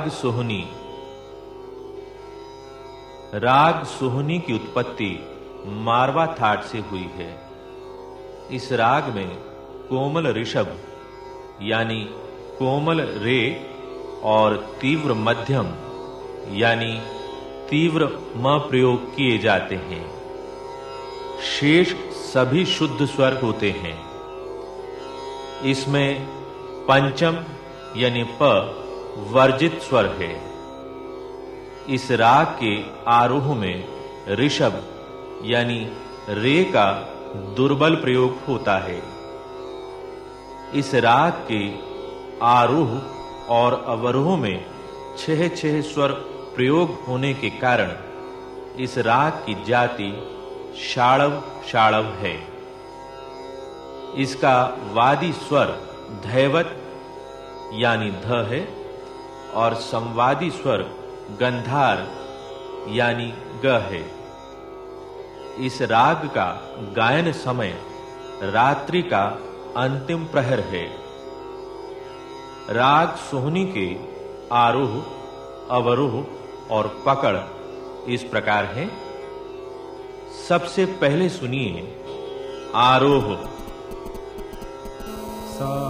राग सोहनी। राग सोहनी की उत्पत्ति मारवा थाट से हुई है। इस राग में कोमल ऋषभ, यानी कोमल रे और तीव्र मध्यम, यानी तीव्र म प्रयोग किए जाते हैं। शेष सभी शुद्ध स्वर होते हैं। इसमें पंचम, यानी प वर्जित स्वर है। इस राग के आरोह में ऋषभ, यानी रे का दुर्बल प्रयोग होता है। इस राग के आरोह और अवरोह में छह छह स्वर प्रयोग होने के कारण इस राग की जाति शाड़व शाड़व है। इसका वादी स्वर धैवत, यानी ध है। और संवादी स्वर गंधार, यानी ग है। इस राग का गायन समय रात्रि का अंतिम प्रहर है। राग सोहनी के आरोह, अवरोह और पकड़ इस प्रकार है। सबसे पहले सुनिए आरोह। सा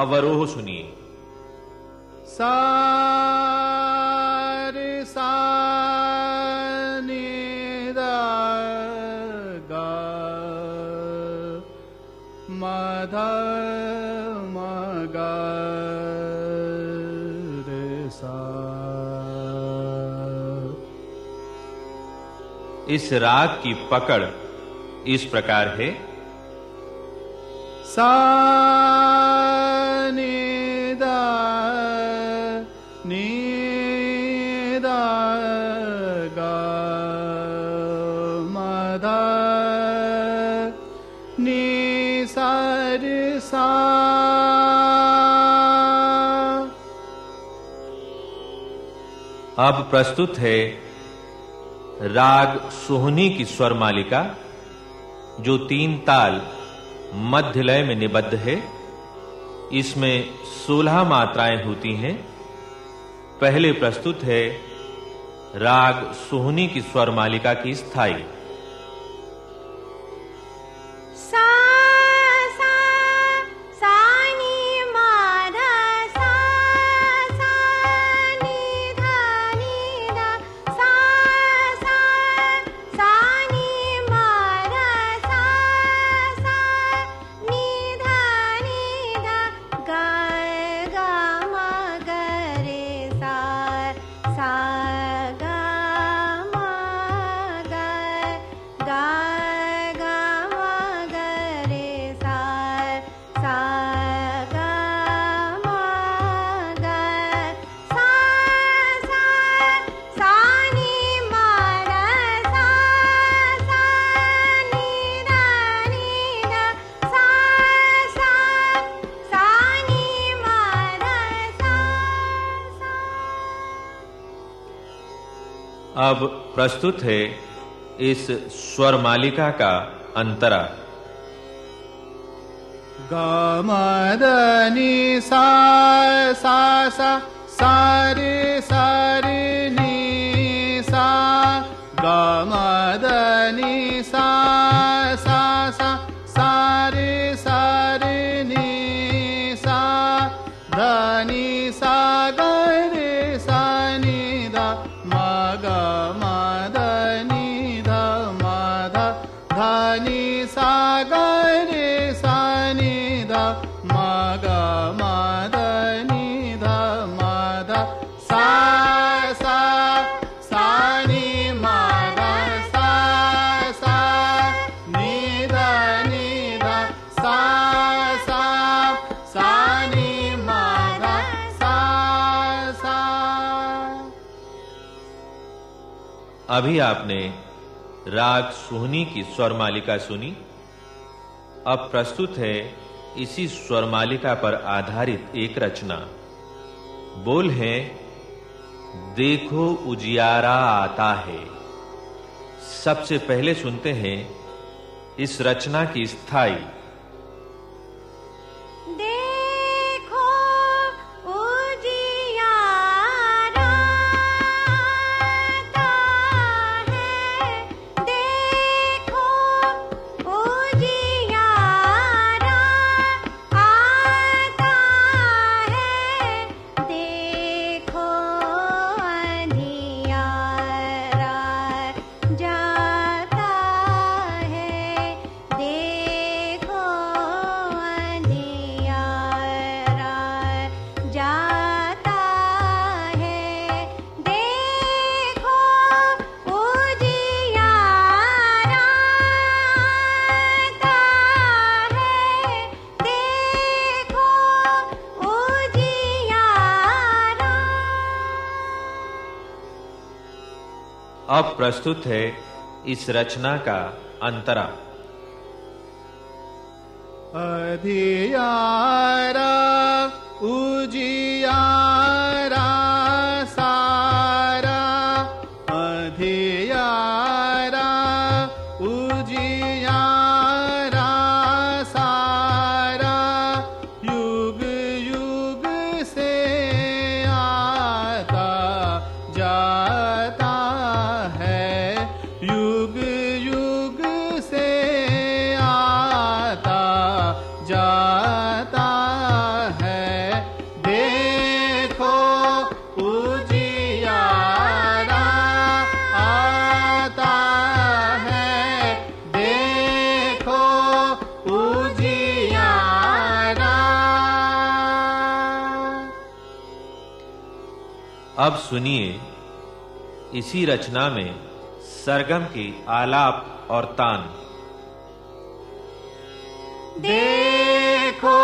अवरोह सुनिए। सार सा इस राग की पकड़ इस प्रकार है। सा अब प्रस्तुत है राग सोहनी की स्वर मालिका, जो तीन ताल मध्य लय में निबद्ध है। इसमें 16 मात्राएँ होती हैं। पहले प्रस्तुत है राग सोहनी की स्वर मालिका की स्थायी अब प्रस्तुत है इस स्वर मालिका का अंतरा। गमदनि सा सा सा सारे सारे अभी आपने राग सोहनी की स्वर मालिका सुनी। अब प्रस्तुत है इसी स्वर मालिका पर आधारित एक रचना। बोल है, देखो उजियारा आता है। सबसे पहले सुनते हैं इस रचना की स्थायी अब प्रस्तुत है इस रचना का अंतरा। अधियारा उजियारा सुनिए। इसी रचना में सरगम की आलाप और तान। देखो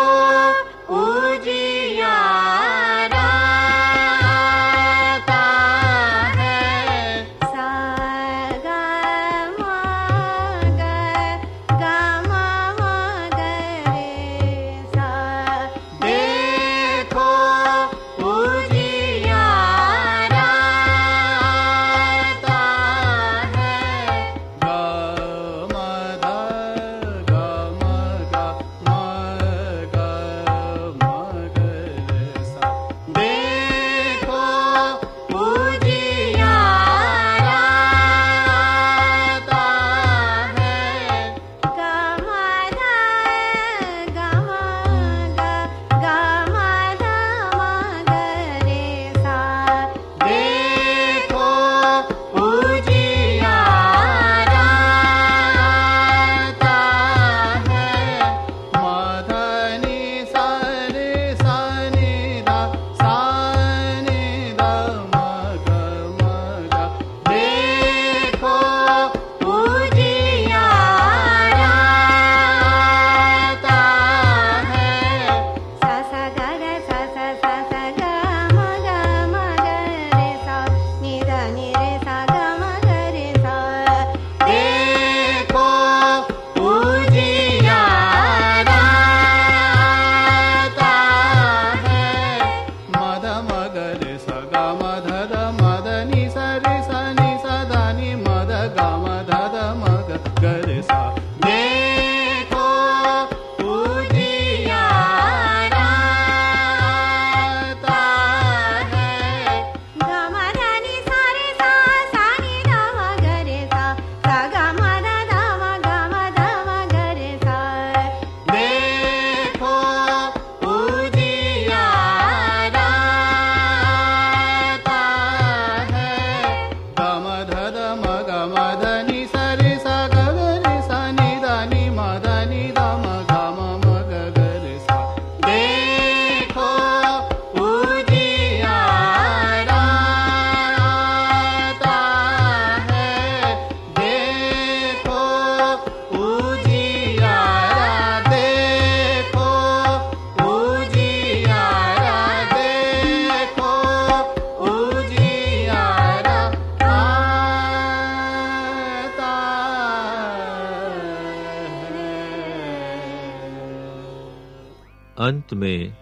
अंत में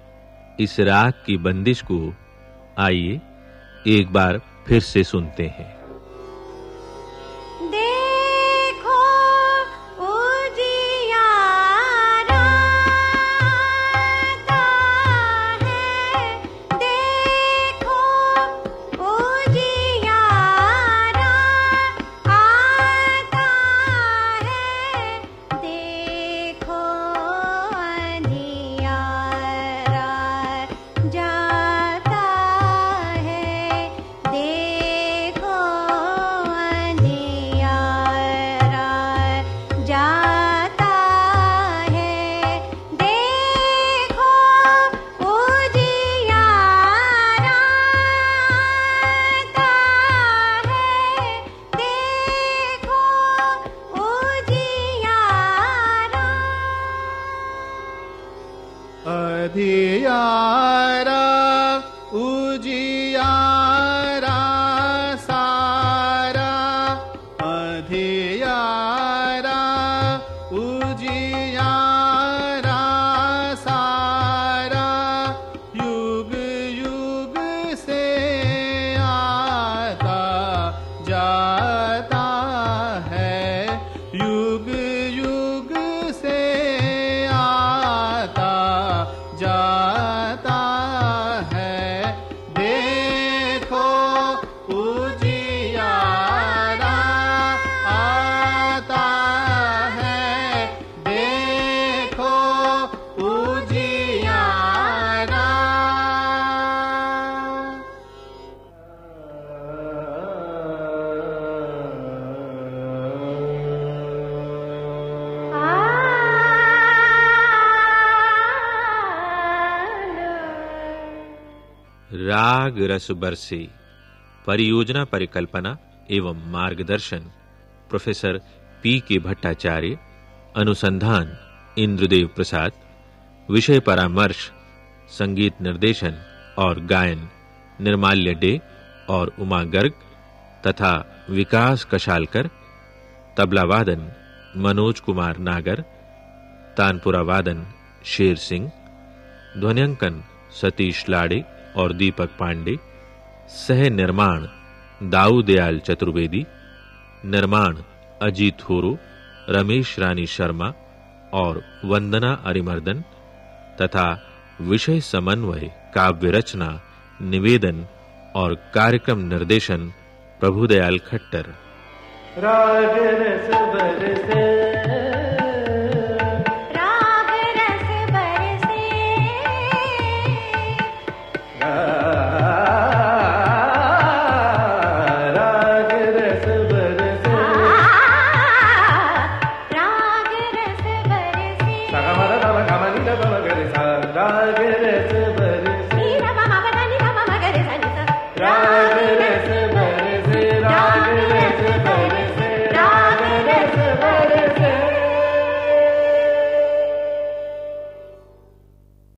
इस राग की बंदिश को आइए एक बार फिर से सुनते हैं। राग रस बरसे परियोजना परिकल्पना एवं मार्गदर्शन, प्रोफेसर पी के भट्टाचार्य, अनुसंधान इंद्रदेव प्रसाद, विषय परामर्श, संगीत निर्देशन और गायन, निर्माल्य डे और उमा गर्ग तथा विकास कशालकर, तबला वादन मनोज कुमार नागर, तानपुरा वादन शेर सिंह ध्वनिंकन सतीश लाड़े और दीपक पांडे, सह निर्माण दाऊ दयाल चतुर्वेदी, निर्माण अजीत होरो, रमेश रानी शर्मा और वंदना अरिमर्दन तथा विषय समन्वय, काव्य रचना, निवेदन और कार्यक्रम निर्देशन प्रभुदयाल खट्टर। राग रस बरसे